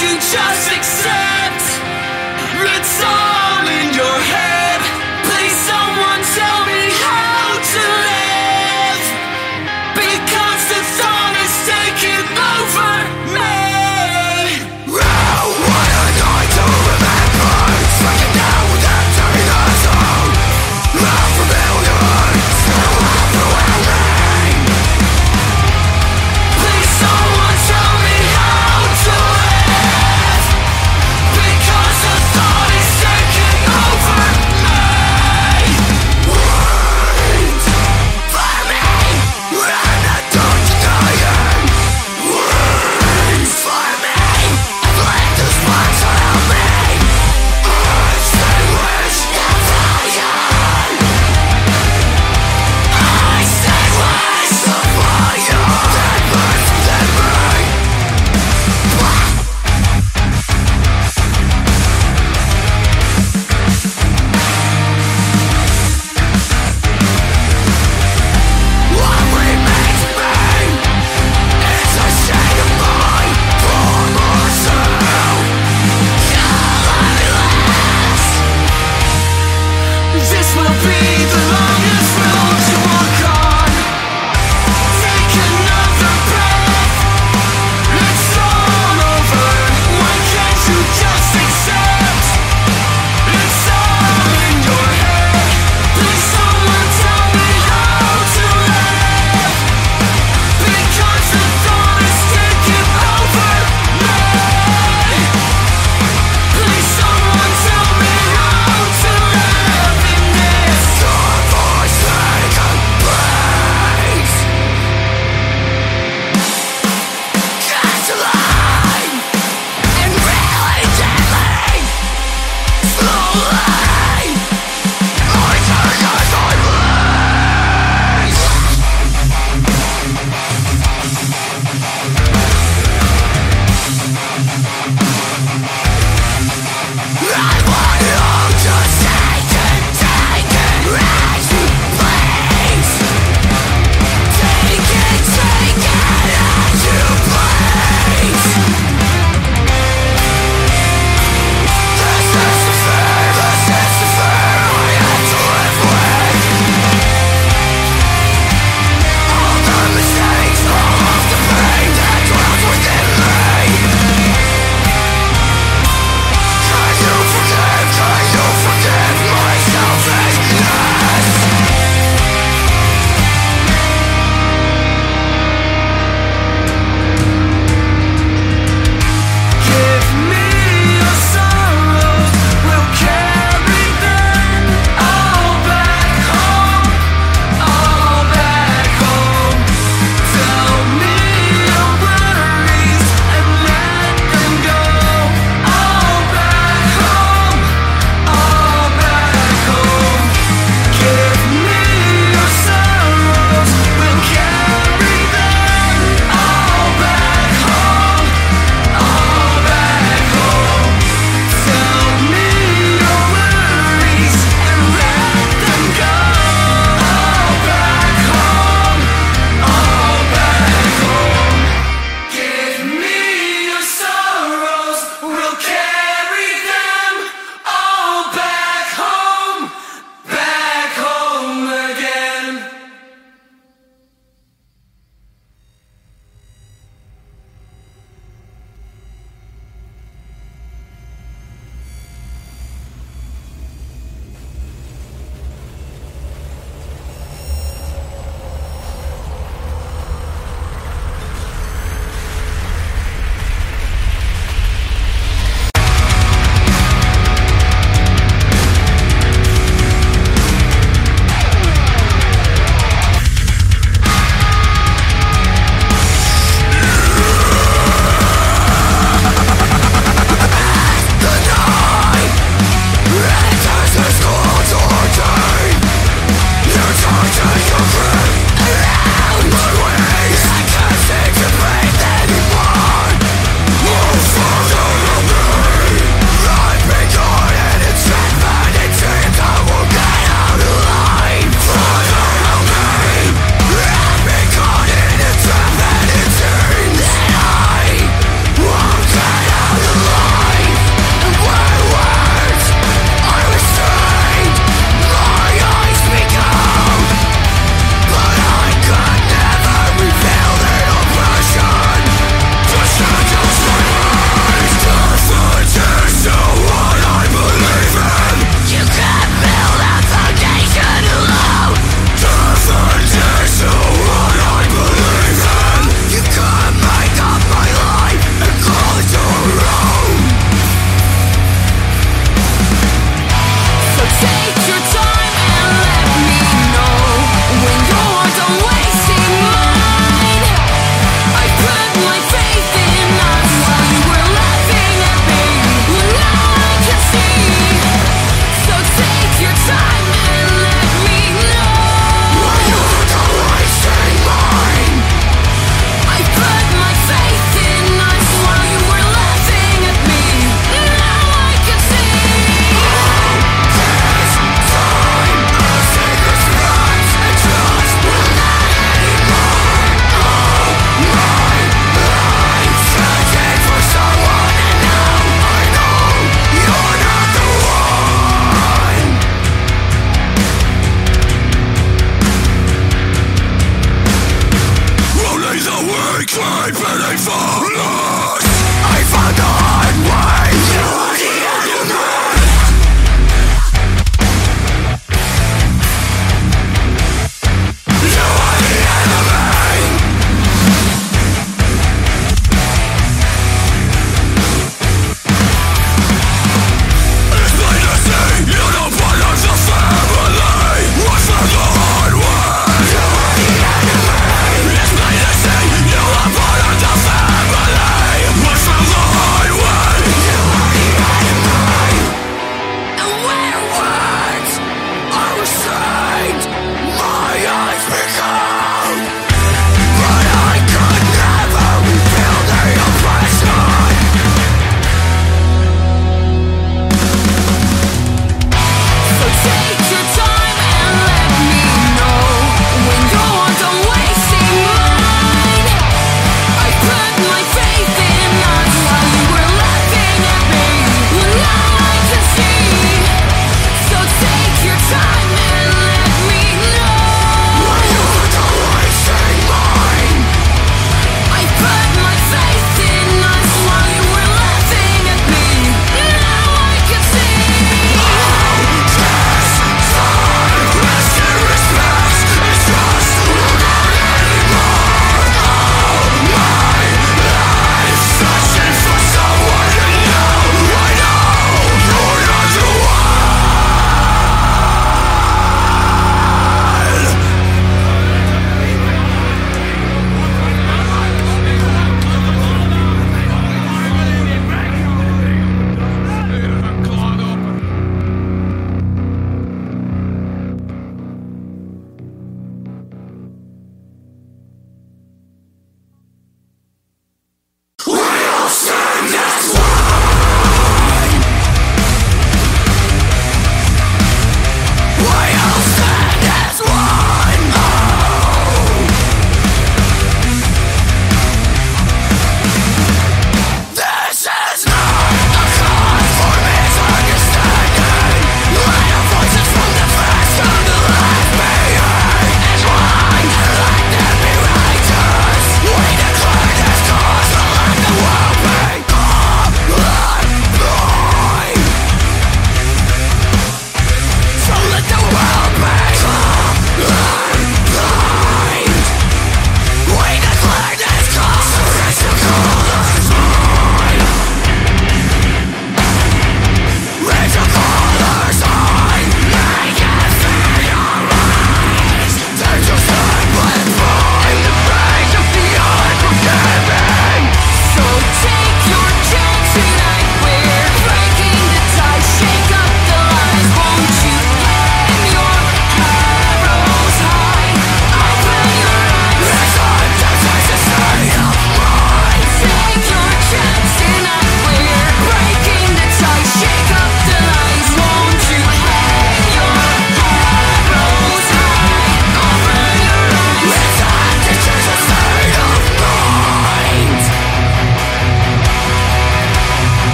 you just accept?